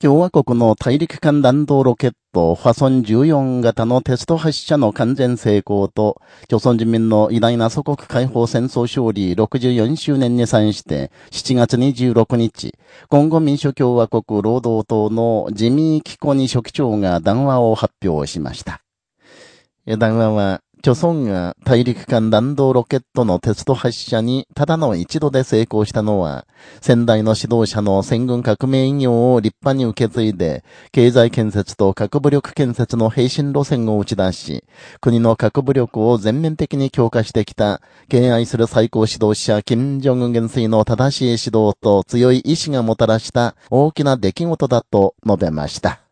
共和国の大陸間弾道ロケット、ファソン14型のテスト発射の完全成功と、朝鮮人民の偉大な祖国解放戦争勝利64周年に際して、7月26日、今後民主共和国労働党の自民機構に書記長が談話を発表しました。談話は、朝鮮が大陸間弾道ロケットのテスト発射にただの一度で成功したのは、先代の指導者の戦軍革命医業を立派に受け継いで、経済建設と核武力建設の平身路線を打ち出し、国の核武力を全面的に強化してきた、敬愛する最高指導者金正恩元帥の正しい指導と強い意志がもたらした大きな出来事だと述べました。